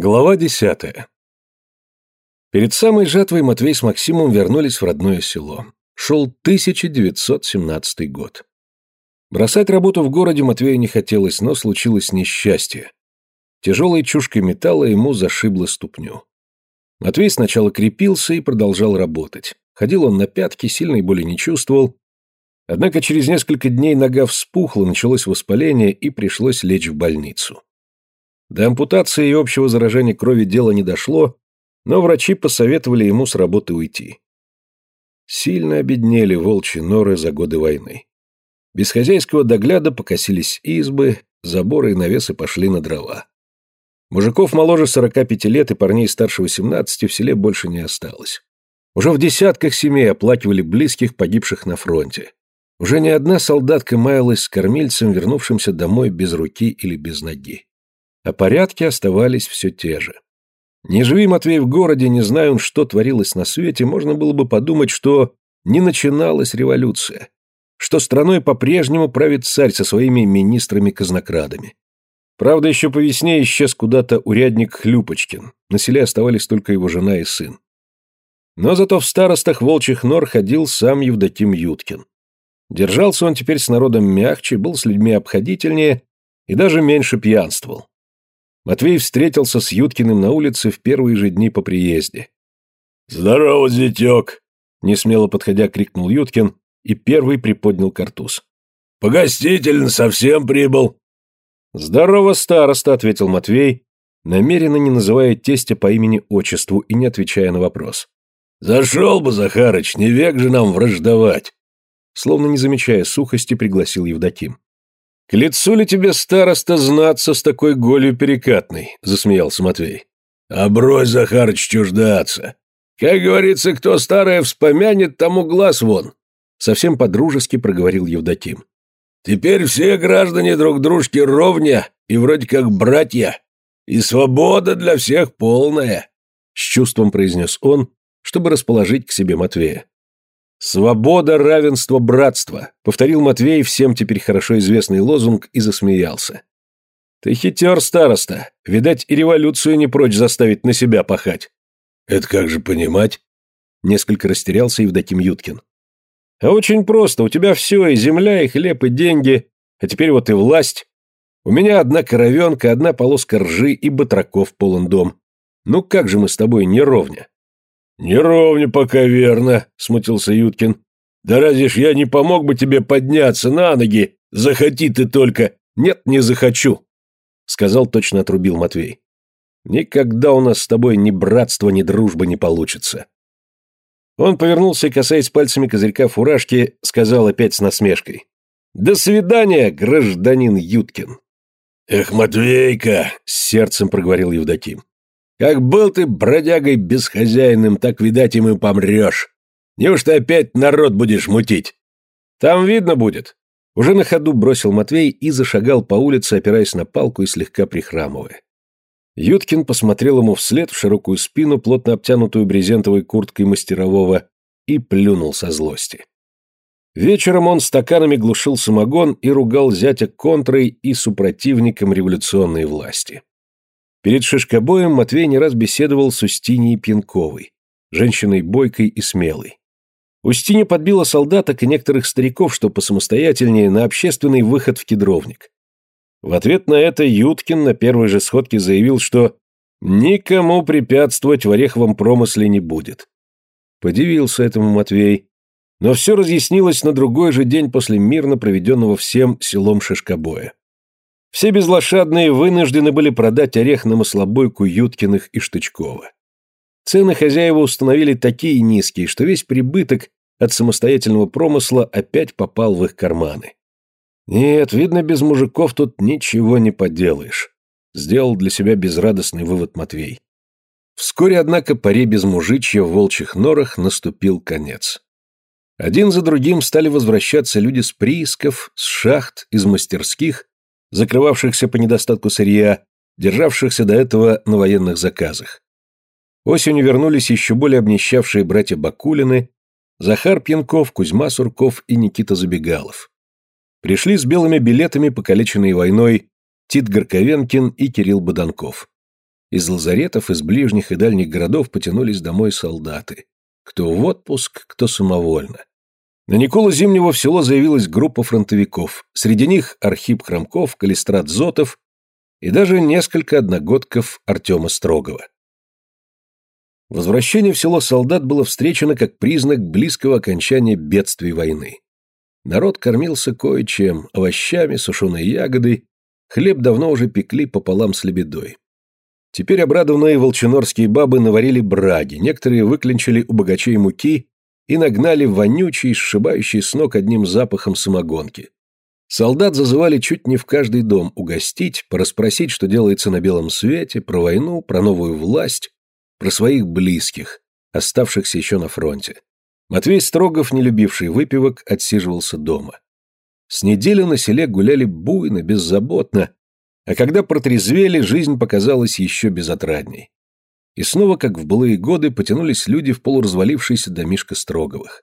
Глава десятая. Перед самой жатвой Матвей с Максимом вернулись в родное село. Шел 1917 год. Бросать работу в городе Матвею не хотелось, но случилось несчастье. Тяжелой чушкой металла ему зашибло ступню. Матвей сначала крепился и продолжал работать. Ходил он на пятки, сильной боли не чувствовал. Однако через несколько дней нога вспухла, началось воспаление и пришлось лечь в больницу. До ампутации и общего заражения крови дело не дошло, но врачи посоветовали ему с работы уйти. Сильно обеднели волчьи норы за годы войны. Без хозяйского догляда покосились избы, заборы и навесы пошли на дрова. Мужиков моложе 45 лет и парней старше 18 в селе больше не осталось. Уже в десятках семей оплакивали близких, погибших на фронте. Уже не одна солдатка маялась с кормильцем, вернувшимся домой без руки или без ноги а порядки оставались все те же. Не живи Матвей в городе, не зная что творилось на свете, можно было бы подумать, что не начиналась революция, что страной по-прежнему правит царь со своими министрами-казнокрадами. Правда, еще по весне исчез куда-то урядник Хлюпочкин, на селе оставались только его жена и сын. Но зато в старостах волчьих нор ходил сам Евдоким Юткин. Держался он теперь с народом мягче, был с людьми обходительнее и даже меньше пьянствовал. Матвей встретился с Юткиным на улице в первые же дни по приезде. «Здорово, зятек!» — несмело подходя крикнул Юткин и первый приподнял картуз. «Погостительно совсем прибыл!» «Здорово, староста!» — ответил Матвей, намеренно не называя тестя по имени-отчеству и не отвечая на вопрос. «Зашел бы, Захарыч, не век же нам враждовать!» Словно не замечая сухости, пригласил Евдоким. «К лицу ли тебе, староста, знаться с такой голью перекатной?» — засмеялся Матвей. «А брось, Захарыч, чуждаться. Как говорится, кто старое вспомянет, тому глаз вон!» Совсем по-дружески проговорил Евдоким. «Теперь все граждане друг дружки ровня и вроде как братья, и свобода для всех полная!» С чувством произнес он, чтобы расположить к себе Матвея. «Свобода, равенство, братство», — повторил Матвей всем теперь хорошо известный лозунг и засмеялся. «Ты хитер, староста. Видать, и революцию не прочь заставить на себя пахать». «Это как же понимать?» Несколько растерялся Евдоким Юткин. «А очень просто. У тебя все, и земля, и хлеб, и деньги, а теперь вот и власть. У меня одна коровенка, одна полоска ржи и батраков полон дом. Ну как же мы с тобой не ровня?» «Не ровня пока верно», — смутился Юткин. «Да разве ж я не помог бы тебе подняться на ноги? Захоти ты только!» «Нет, не захочу», — сказал точно отрубил Матвей. «Никогда у нас с тобой ни братства, ни дружбы не получится». Он повернулся и, касаясь пальцами козырька фуражки, сказал опять с насмешкой. «До свидания, гражданин Юткин!» «Эх, Матвейка!» — с сердцем проговорил Евдоким. Как был ты бродягой бесхозяйным, так, видать, им и помрешь. Неужто опять народ будешь мутить? Там видно будет. Уже на ходу бросил Матвей и зашагал по улице, опираясь на палку и слегка прихрамывая. Юткин посмотрел ему вслед в широкую спину, плотно обтянутую брезентовой курткой мастерового, и плюнул со злости. Вечером он стаканами глушил самогон и ругал зятя контрой и супротивником революционной власти. Перед шишкобоем Матвей не раз беседовал с Устиньей Пьянковой, женщиной бойкой и смелой. Устинья подбила солдаток и некоторых стариков, что посамостоятельнее, на общественный выход в кедровник. В ответ на это Юткин на первой же сходке заявил, что никому препятствовать в ореховом промысле не будет. Подивился этому Матвей, но все разъяснилось на другой же день после мирно проведенного всем селом Шишкобоя. Все безлошадные вынуждены были продать орех на маслобойку Юткиных и Штычкова. Цены хозяева установили такие низкие, что весь прибыток от самостоятельного промысла опять попал в их карманы. Нет, видно, без мужиков тут ничего не поделаешь, сделал для себя безрадостный вывод Матвей. Вскоре, однако, паре без мужичья в волчьих норах наступил конец. Один за другим стали возвращаться люди с приисков, с шахт, из мастерских, закрывавшихся по недостатку сырья, державшихся до этого на военных заказах. Осенью вернулись еще более обнищавшие братья Бакулины, Захар Пьянков, Кузьма Сурков и Никита Забегалов. Пришли с белыми билетами, покалеченные войной, Тит Горковенкин и Кирилл Боданков. Из лазаретов, из ближних и дальних городов потянулись домой солдаты. Кто в отпуск, кто самовольно. На Николу Зимнего в село заявилась группа фронтовиков. Среди них Архип Хромков, Калистрат Зотов и даже несколько одногодков Артема Строгова. Возвращение в село солдат было встречено как признак близкого окончания бедствий войны. Народ кормился кое-чем, овощами, сушеной ягодой, хлеб давно уже пекли пополам с лебедой. Теперь обрадованные волчинорские бабы наварили браги, некоторые выклинчили у богачей муки и нагнали вонючий, сшибающий с ног одним запахом самогонки. Солдат зазывали чуть не в каждый дом угостить, порасспросить, что делается на белом свете, про войну, про новую власть, про своих близких, оставшихся еще на фронте. Матвей Строгов, не любивший выпивок, отсиживался дома. С недели на селе гуляли буйно, беззаботно, а когда протрезвели, жизнь показалась еще безотрадней. И снова, как в былые годы, потянулись люди в полуразвалившийся домишко Строговых.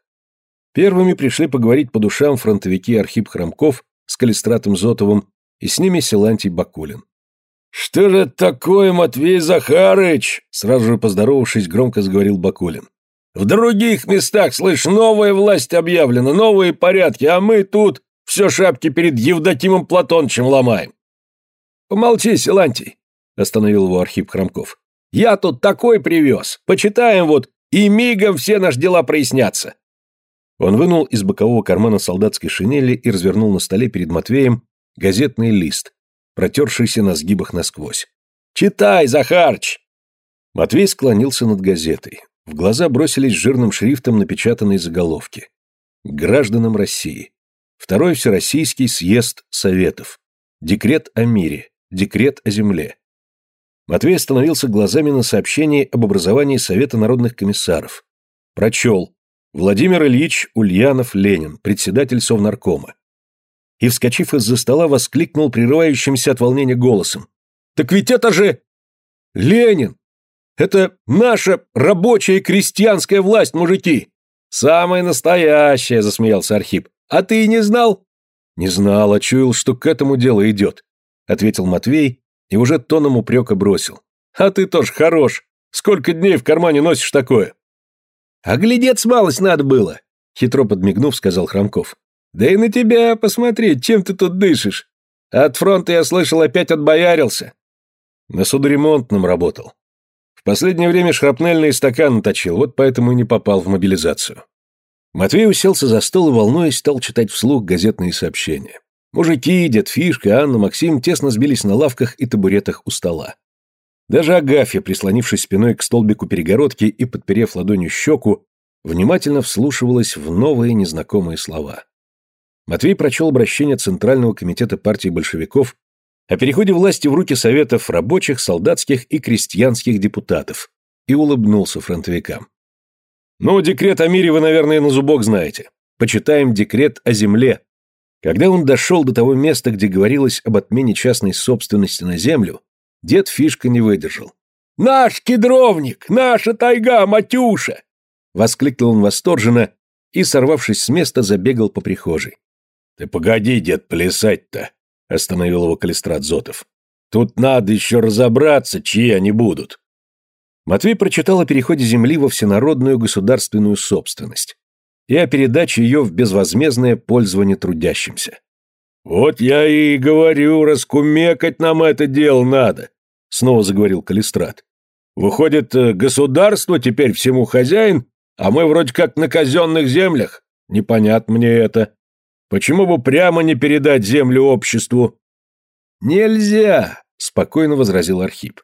Первыми пришли поговорить по душам фронтовики Архип Хромков с Калистратом Зотовым и с ними Силантий Бакулин. «Что же это такое, Матвей Захарыч?» Сразу же поздоровавшись, громко заговорил Бакулин. «В других местах, слышь, новая власть объявлена, новые порядки, а мы тут все шапки перед Евдокимом Платонычем ломаем». «Помолчи, Силантий», — остановил его Архип Хромков. «Я тут такой привез. Почитаем вот, и мигом все наши дела прояснятся». Он вынул из бокового кармана солдатской шинели и развернул на столе перед Матвеем газетный лист, протершийся на сгибах насквозь. «Читай, Захарч!» Матвей склонился над газетой. В глаза бросились жирным шрифтом напечатанные заголовки. «Гражданам России. Второй Всероссийский съезд Советов. Декрет о мире. Декрет о земле». Матвей остановился глазами на сообщении об образовании Совета народных комиссаров. Прочел. Владимир Ильич Ульянов-Ленин, председатель Совнаркома и, вскочив из-за стола, воскликнул прерывающимся от волнения голосом. «Так ведь это же... Ленин! Это наша рабочая крестьянская власть, мужики!» «Самая настоящая!» — засмеялся Архип. «А ты и не знал?» «Не знал, а чуял, что к этому дело идет», — ответил Матвей и уже тоном упрека бросил. «А ты тоже хорош! Сколько дней в кармане носишь такое?» «А глядец малость надо было!» — хитро подмигнув, сказал Хромков. Да и на тебя посмотреть, чем ты тут дышишь. От фронта, я слышал, опять отбоярился. На судоремонтном работал. В последнее время шрапнельные стаканы точил, вот поэтому и не попал в мобилизацию. Матвей уселся за стол и, волнуясь, стал читать вслух газетные сообщения. Мужики, дед Фишка, Анна, Максим тесно сбились на лавках и табуретах у стола. Даже Агафья, прислонившись спиной к столбику перегородки и подперев ладонью щеку, внимательно вслушивалась в новые незнакомые слова. Матвей прочел обращение Центрального комитета партии большевиков о переходе власти в руки советов рабочих, солдатских и крестьянских депутатов и улыбнулся фронтовикам. «Ну, декрет о мире вы, наверное, на зубок знаете. Почитаем декрет о земле. Когда он дошел до того места, где говорилось об отмене частной собственности на землю, дед Фишка не выдержал. «Наш кедровник! Наша тайга, Матюша!» Воскликнул он восторженно и, сорвавшись с места, забегал по прихожей. «Ты погоди, дед, плясать-то!» — остановил его Калистрат Зотов. «Тут надо еще разобраться, чьи они будут». Матвей прочитал о переходе земли во всенародную государственную собственность и о передаче ее в безвозмездное пользование трудящимся. «Вот я и говорю, раскумекать нам это дело надо», — снова заговорил Калистрат. «Выходит, э, государство теперь всему хозяин, а мы вроде как на казенных землях? Непонятно мне это. Почему бы прямо не передать землю обществу? Нельзя, спокойно возразил Архип.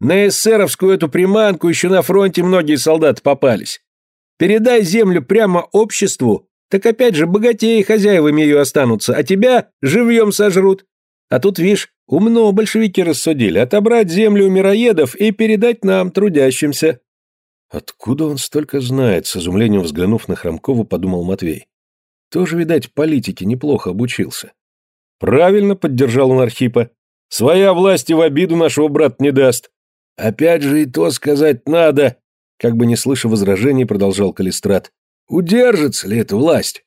На эсеровскую эту приманку еще на фронте многие солдаты попались. Передай землю прямо обществу, так опять же богатеи хозяевами ее останутся, а тебя живьем сожрут. А тут, видишь, умно большевики рассудили отобрать землю у мироедов и передать нам, трудящимся. Откуда он столько знает, с изумлением взглянув на Хромкова, подумал Матвей. Тоже, видать, политике неплохо обучился. Правильно поддержал он Архипа. Своя власть и в обиду нашего брата не даст. Опять же и то сказать надо, как бы не слыша возражений, продолжал Калистрат. Удержится ли эта власть?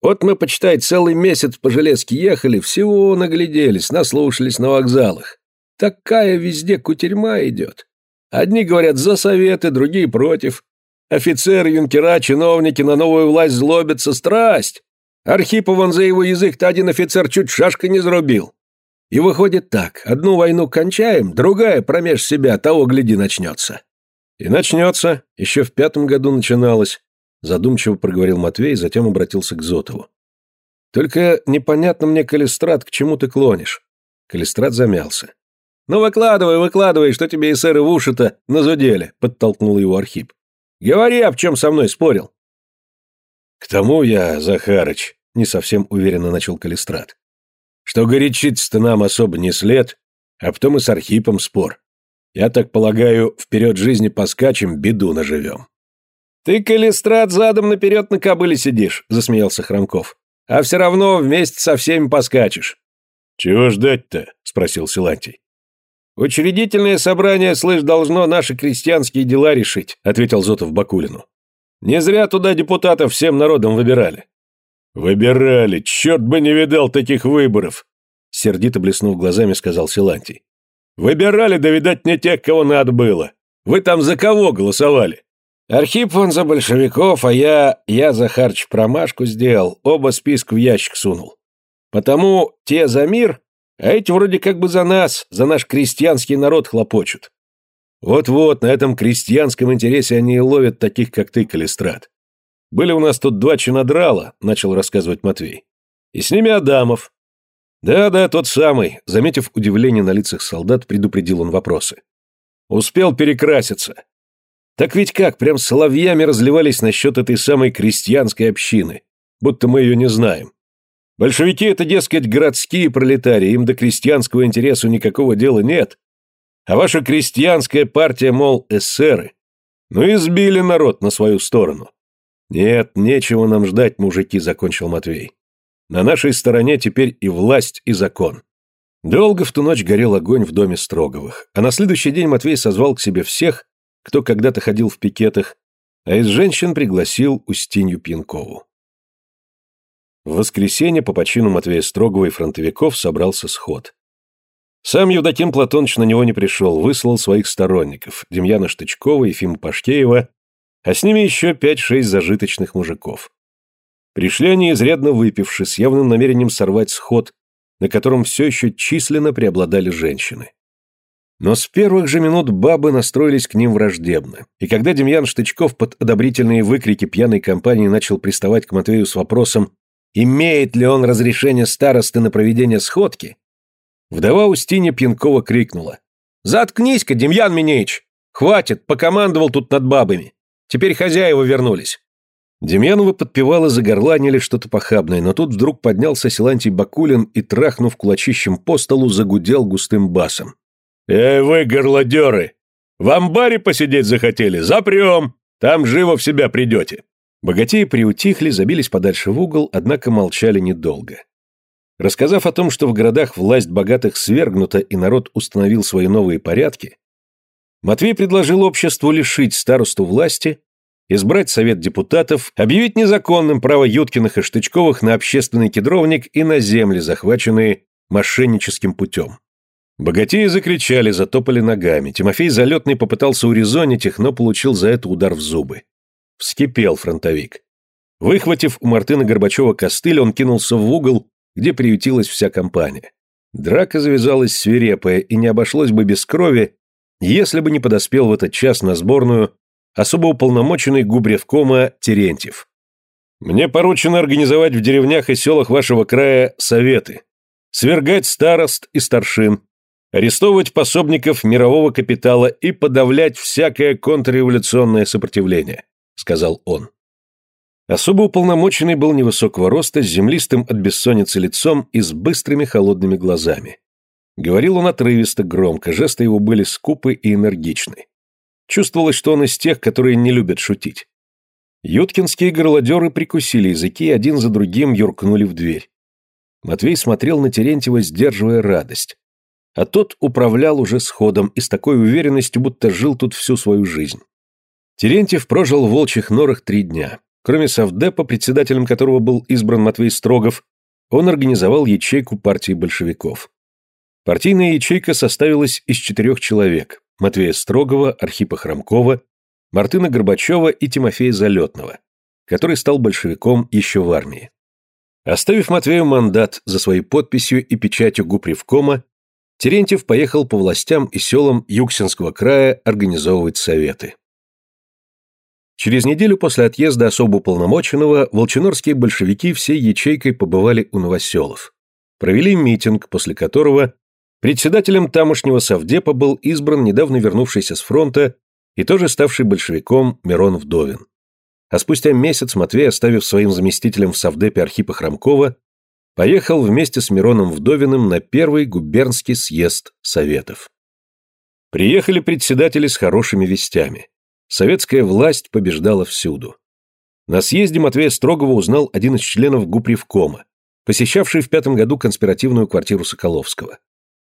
Вот мы, почитай, целый месяц по железке ехали, всего нагляделись, наслушались на вокзалах. такая везде кутерьма идет. Одни говорят за советы, другие против. Офицеры, юнкера, чиновники на новую власть злобятся, страсть. Архипов он за его язык-то один офицер чуть шашкой не зарубил. И выходит так, одну войну кончаем, другая промеж себя, того гляди начнется. И начнется, еще в пятом году начиналось, задумчиво проговорил Матвей, затем обратился к Зотову. Только непонятно мне, Калистрат, к чему ты клонишь. Калистрат замялся. «Ну выкладывай, выкладывай, что тебе эсеры в уши-то назудели», — подтолкнул его Архип. «Говори, об чем со мной спорил». «К тому я, Захарыч», — не совсем уверенно начал Калистрат, «что горячиться-то нам особо не след, а потом и с Архипом спор. Я так полагаю, вперед жизни поскачем, беду наживем». «Ты, Калистрат, задом наперед на кобыле сидишь», — засмеялся Хромков. «А все равно вместе со всеми поскачешь». «Чего ждать-то?» — спросил Силантий. «Учредительное собрание, слышь, должно наши крестьянские дела решить», — ответил Зотов Бакулину. «Не зря туда депутатов всем народом выбирали». «Выбирали, черт бы не видал таких выборов», — сердито блеснув глазами, сказал Силантий. «Выбирали, да, видать, не тех, кого надо было. Вы там за кого голосовали?» «Архип он за большевиков, а я... я за Харч промашку сделал, оба списка в ящик сунул. Потому те за мир, а эти вроде как бы за нас, за наш крестьянский народ хлопочут. Вот-вот, на этом крестьянском интересе они и ловят таких, как ты, Калистрат. Были у нас тут два чинодрала, начал рассказывать Матвей. И с ними Адамов. Да-да, тот самый, заметив удивление на лицах солдат, предупредил он вопросы. Успел перекраситься. Так ведь как, прям соловьями разливались насчет этой самой крестьянской общины, будто мы ее не знаем. Большевики – это, дескать, городские пролетарии, им до крестьянского интересу никакого дела нет. А ваша крестьянская партия, мол, эсеры. Ну и сбили народ на свою сторону. Нет, нечего нам ждать, мужики, закончил Матвей. На нашей стороне теперь и власть, и закон. Долго в ту ночь горел огонь в доме Строговых, а на следующий день Матвей созвал к себе всех, кто когда-то ходил в пикетах, а из женщин пригласил Устинью Пьянкову. В воскресенье по почину Матвея Строгова и фронтовиков собрался сход. Сам Евдоким Платоныч на него не пришел, выслал своих сторонников, Демьяна Штычкова, Ефима Пашкеева, а с ними еще пять-шесть зажиточных мужиков. Пришли они изрядно выпивши, с явным намерением сорвать сход, на котором все еще численно преобладали женщины. Но с первых же минут бабы настроились к ним враждебно, и когда Демьян Штычков под одобрительные выкрики пьяной компании начал приставать к Матвею с вопросом имеет ли он разрешение старосты на проведение сходки, вдова Устинья Пьянкова крикнула. «Заткнись-ка, Демьян Минеич! Хватит, покомандовал тут над бабами. Теперь хозяева вернулись». Демьянова подпевала за горланили что-то похабное, но тут вдруг поднялся Силантий Бакулин и, трахнув кулачищем по столу, загудел густым басом. «Эй вы, горлодеры! В амбаре посидеть захотели? Запрем! Там живо в себя придете!» Богатеи приутихли, забились подальше в угол, однако молчали недолго. Рассказав о том, что в городах власть богатых свергнута и народ установил свои новые порядки, Матвей предложил обществу лишить старосту власти, избрать совет депутатов, объявить незаконным право Юткиных и Штычковых на общественный кедровник и на земли, захваченные мошенническим путем. Богатеи закричали, затопали ногами. Тимофей Залетный попытался урезонить их, но получил за это удар в зубы. Вскипел фронтовик. Выхватив у Мартына Горбачева костыль, он кинулся в угол, где приютилась вся компания. Драка завязалась свирепая, и не обошлось бы без крови, если бы не подоспел в этот час на сборную особо уполномоченный губревкома Терентьев. «Мне поручено организовать в деревнях и селах вашего края советы, свергать старост и старшин, арестовывать пособников мирового капитала и подавлять всякое контрреволюционное сопротивление сказал он. Особо уполномоченный был невысокого роста, с землистым от бессонницы лицом и с быстрыми холодными глазами. Говорил он отрывисто, громко, жесты его были скупы и энергичны. Чувствовалось, что он из тех, которые не любят шутить. Юткинские горлодеры прикусили языки и один за другим юркнули в дверь. Матвей смотрел на Терентьева, сдерживая радость. А тот управлял уже сходом и с такой уверенностью, будто жил тут всю свою жизнь. Терентьев прожил в волчьих норах три дня. Кроме совдепа, председателем которого был избран Матвей Строгов, он организовал ячейку партии большевиков. Партийная ячейка составилась из четырех человек – Матвея Строгова, Архипа Хромкова, Мартына Горбачева и Тимофея Залетного, который стал большевиком еще в армии. Оставив Матвею мандат за своей подписью и печатью гупревкома, Терентьев поехал по властям и селам Юксинского края организовывать советы. Через неделю после отъезда особо уполномоченного волчинорские большевики всей ячейкой побывали у новоселов. Провели митинг, после которого председателем тамошнего совдепа был избран недавно вернувшийся с фронта и тоже ставший большевиком Мирон Вдовин. А спустя месяц Матвей, оставив своим заместителем в совдепе Архипа Хромкова, поехал вместе с Мироном Вдовиным на первый губернский съезд Советов. Приехали председатели с хорошими вестями. Советская власть побеждала всюду. На съезде Матвея Строгова узнал один из членов Гупревкома, посещавший в пятом году конспиративную квартиру Соколовского.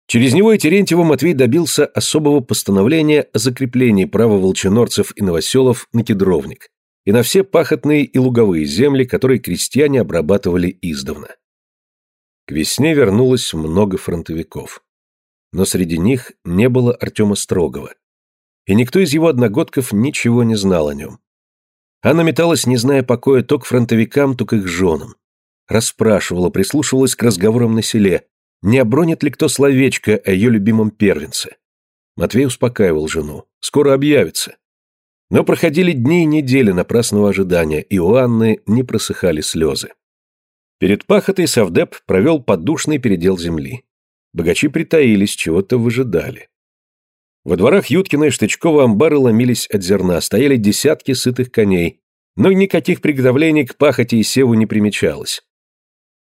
Через него и Терентьева Матвей добился особого постановления о закреплении права волчинорцев и новоселов на кедровник и на все пахотные и луговые земли, которые крестьяне обрабатывали издавна. К весне вернулось много фронтовиков. Но среди них не было Артема Строгова, и никто из его одногодков ничего не знал о нем. Она металась, не зная покоя, то к фронтовикам, то к их женам. Расспрашивала, прислушивалась к разговорам на селе, не обронит ли кто словечко о ее любимом первенце. Матвей успокаивал жену. Скоро объявится. Но проходили дни и недели напрасного ожидания, и у Анны не просыхали слезы. Перед пахотой Савдеп провел подушный передел земли. Богачи притаились, чего-то выжидали. Во дворах Юткина и Штычкова амбары ломились от зерна, стояли десятки сытых коней, но никаких приготовлений к пахоте и севу не примечалось.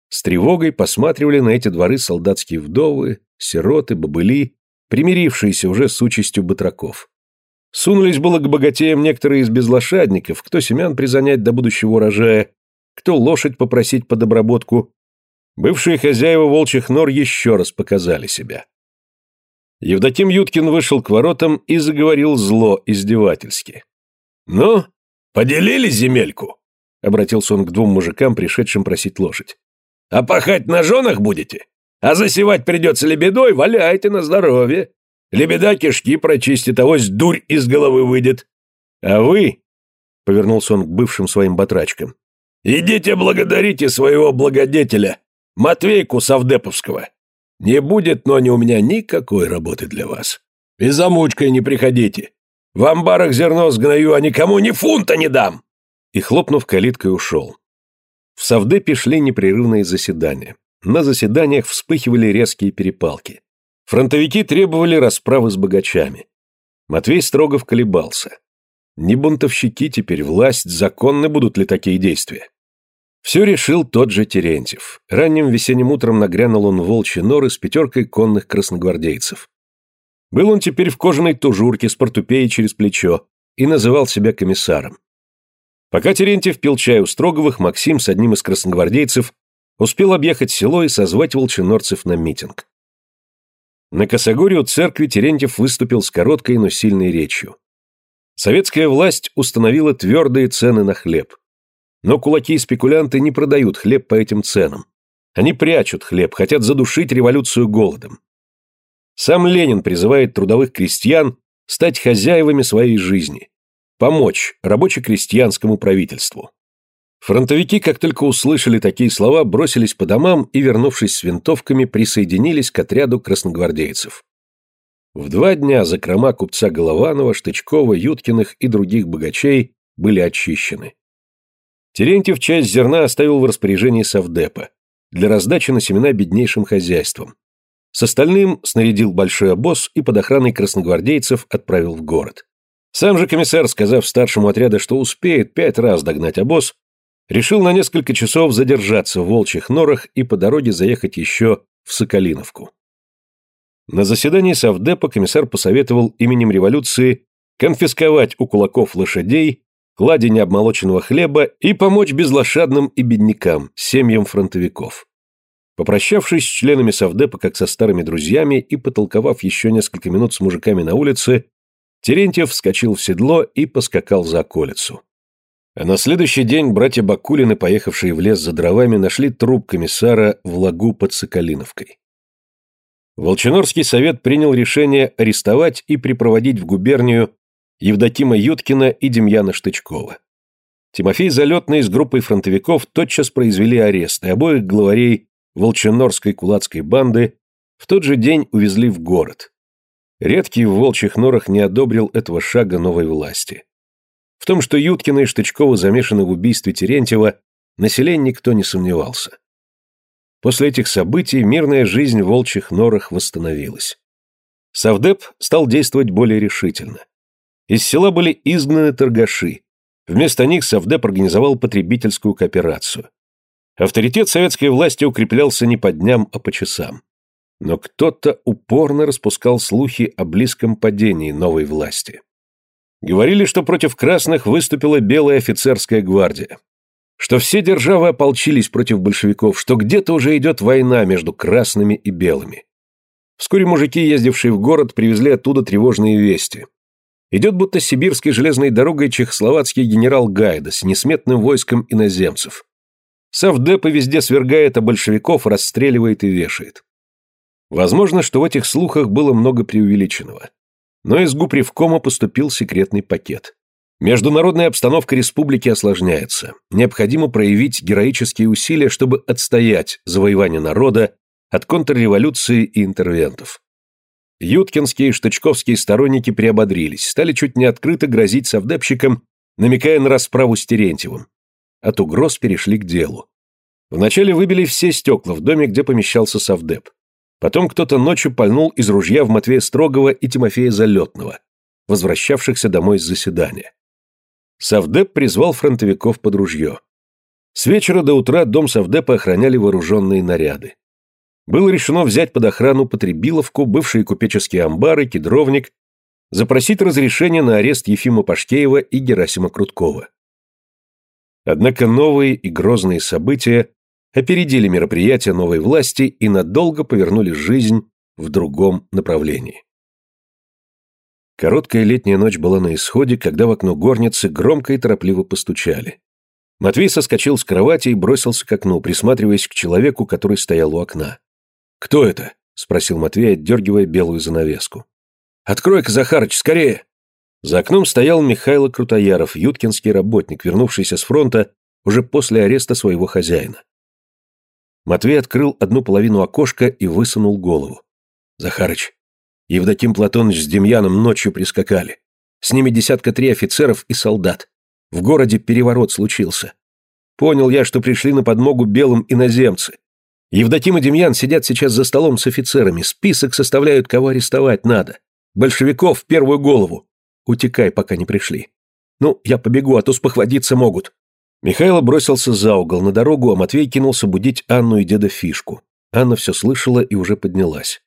С тревогой посматривали на эти дворы солдатские вдовы, сироты, бобыли, примирившиеся уже с участью батраков. Сунулись было к богатеям некоторые из безлошадников, кто семян призанять до будущего урожая, кто лошадь попросить под обработку. Бывшие хозяева волчьих нор еще раз показали себя. Евдоким Юткин вышел к воротам и заговорил зло, издевательски. «Ну, поделили земельку?» — обратился он к двум мужикам, пришедшим просить лошадь. «А пахать на женах будете? А засевать придется лебедой? Валяйте на здоровье. Лебеда кишки прочистит, авось дурь из головы выйдет. А вы...» — повернулся он к бывшим своим батрачкам. «Идите благодарите своего благодетеля, Матвейку Савдеповского. Не будет, но не у меня никакой работы для вас. И за мучкой не приходите. В амбарах зерно сгною, а никому ни фунта не дам!» И, хлопнув калиткой, ушел. В Савдепе шли непрерывные заседания. На заседаниях вспыхивали резкие перепалки. Фронтовики требовали расправы с богачами. Матвей строго колебался. Не бунтовщики теперь, власть, законны будут ли такие действия? Все решил тот же Терентьев. Ранним весенним утром нагрянул он в волчьи норы с пятеркой конных красногвардейцев. Был он теперь в кожаной тужурке с портупеей через плечо и называл себя комиссаром. Пока Терентьев пил чай у Строговых, Максим с одним из красногвардейцев успел объехать село и созвать волчинорцев на митинг. На Косогоре у церкви Терентьев выступил с короткой, но сильной речью. Советская власть установила твердые цены на хлеб. Но кулаки и спекулянты не продают хлеб по этим ценам. Они прячут хлеб, хотят задушить революцию голодом. Сам Ленин призывает трудовых крестьян стать хозяевами своей жизни, помочь рабоче-крестьянскому правительству. Фронтовики, как только услышали такие слова, бросились по домам и, вернувшись с винтовками, присоединились к отряду красногвардейцев. В два дня закрома купца Голованова, Штычкова, Юткиных и других богачей были очищены. Терентьев часть зерна оставил в распоряжении совдепа для раздачи на семена беднейшим хозяйствам. С остальным снарядил большой обоз и под охраной красногвардейцев отправил в город. Сам же комиссар, сказав старшему отряда, что успеет пять раз догнать обоз, решил на несколько часов задержаться в волчьих норах и по дороге заехать еще в Соколиновку. На заседании Совдепа комиссар посоветовал именем революции конфисковать у кулаков лошадей клади необмолоченного хлеба и помочь безлошадным и беднякам, семьям фронтовиков. Попрощавшись с членами Совдепа как со старыми друзьями и потолковав еще несколько минут с мужиками на улице, Терентьев вскочил в седло и поскакал за околицу. А на следующий день братья Бакулины, поехавшие в лес за дровами, нашли труп комиссара в лагу под Соколиновкой. Волчинорский совет принял решение арестовать и припроводить в губернию Евдокима Юткина и Демьяна Штычкова. Тимофей Залетный с группой фронтовиков тотчас произвели арест, и обоих главарей Волчинорской кулацкой банды в тот же день увезли в город. Редкий в волчьих норах не одобрил этого шага новой власти. В том, что Юткина и Штычкова замешаны в убийстве Терентьева, население никто не сомневался. После этих событий мирная жизнь в волчьих норах восстановилась. Савдеп стал действовать более решительно. Из села были изгнаны торгаши. Вместо них Савдеп организовал потребительскую кооперацию. Авторитет советской власти укреплялся не по дням, а по часам. Но кто-то упорно распускал слухи о близком падении новой власти. Говорили, что против красных выступила белая офицерская гвардия. Что все державы ополчились против большевиков, что где-то уже идет война между красными и белыми. Вскоре мужики, ездившие в город, привезли оттуда тревожные вести. Идет будто сибирской железной дорогой чехословацкий генерал Гайда с несметным войском иноземцев. Совдепа везде свергает, а большевиков расстреливает и вешает. Возможно, что в этих слухах было много преувеличенного. Но из губ Ревкома поступил секретный пакет. Международная обстановка республики осложняется. Необходимо проявить героические усилия, чтобы отстоять завоевание народа от контрреволюции и интервентов. Юткинские и Штычковские сторонники приободрились, стали чуть не открыто грозить совдепщикам, намекая на расправу с Терентьевым. От угроз перешли к делу. Вначале выбили все стекла в доме, где помещался совдеп. Потом кто-то ночью пальнул из ружья в Матвея Строгова и Тимофея Залетного, возвращавшихся домой с заседания. Совдеп призвал фронтовиков под ружье. С вечера до утра дом Совдепа охраняли вооруженные наряды. Было решено взять под охрану Потребиловку, бывшие купеческие амбары, кедровник, запросить разрешение на арест Ефима Пашкеева и Герасима Круткова. Однако новые и грозные события опередили мероприятия новой власти и надолго повернули жизнь в другом направлении. Короткая летняя ночь была на исходе, когда в окно горницы громко и торопливо постучали. Матвей соскочил с кровати и бросился к окну, присматриваясь к человеку, который стоял у окна. «Кто это?» — спросил Матвей, отдергивая белую занавеску. «Открой-ка, Захарыч, скорее!» За окном стоял Михайло Крутояров, юткинский работник, вернувшийся с фронта уже после ареста своего хозяина. Матвей открыл одну половину окошка и высунул голову. «Захарыч, Евдоким Платоныч с Демьяном ночью прискакали. С ними десятка три офицеров и солдат. В городе переворот случился. Понял я, что пришли на подмогу белым иноземцы. Евдоким и Демьян сидят сейчас за столом с офицерами, список составляют, кого арестовать надо. Большевиков в первую голову. Утекай, пока не пришли. Ну, я побегу, а то спохватиться могут. Михайло бросился за угол на дорогу, а Матвей кинулся будить Анну и деда Фишку. Анна все слышала и уже поднялась.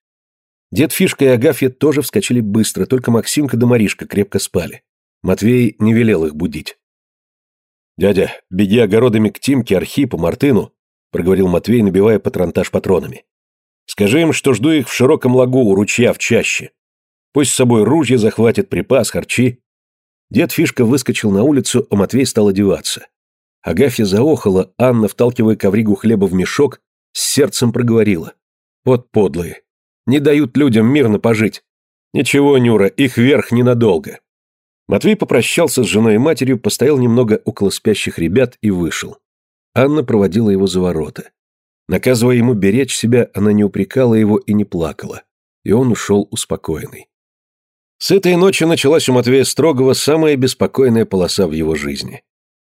Дед Фишка и Агафья тоже вскочили быстро, только Максимка да Маришка крепко спали. Матвей не велел их будить. «Дядя, беги огородами к Тимке, Архипу, Мартыну», — проговорил Матвей, набивая патронтаж патронами. «Скажи им, что жду их в широком лагу у ручья в чаще. Пусть с собой ружья захватит, припас, харчи». Дед Фишка выскочил на улицу, а Матвей стал одеваться. Агафья заохала, Анна, вталкивая ковригу хлеба в мешок, с сердцем проговорила. «Вот подлые, не дают людям мирно пожить. Ничего, Нюра, их верх ненадолго. Матвей попрощался с женой и матерью, постоял немного около спящих ребят и вышел. Анна проводила его за ворота. Наказывая ему беречь себя, она не упрекала его и не плакала. И он ушел успокоенный. С этой ночи началась у Матвея Строгова самая беспокойная полоса в его жизни.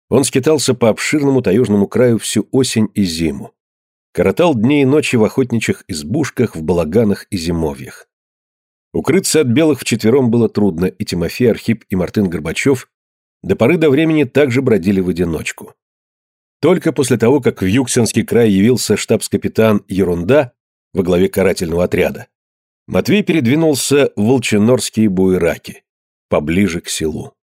Он скитался по обширному таежному краю всю осень и зиму коротал дни и ночи в охотничьих избушках, в балаганах и зимовьях. Укрыться от белых вчетвером было трудно, и Тимофей, Архип и Мартын Горбачев до поры до времени также бродили в одиночку. Только после того, как в Юксенский край явился штабс-капитан Ерунда во главе карательного отряда, Матвей передвинулся в Волчинорские буераки, поближе к селу.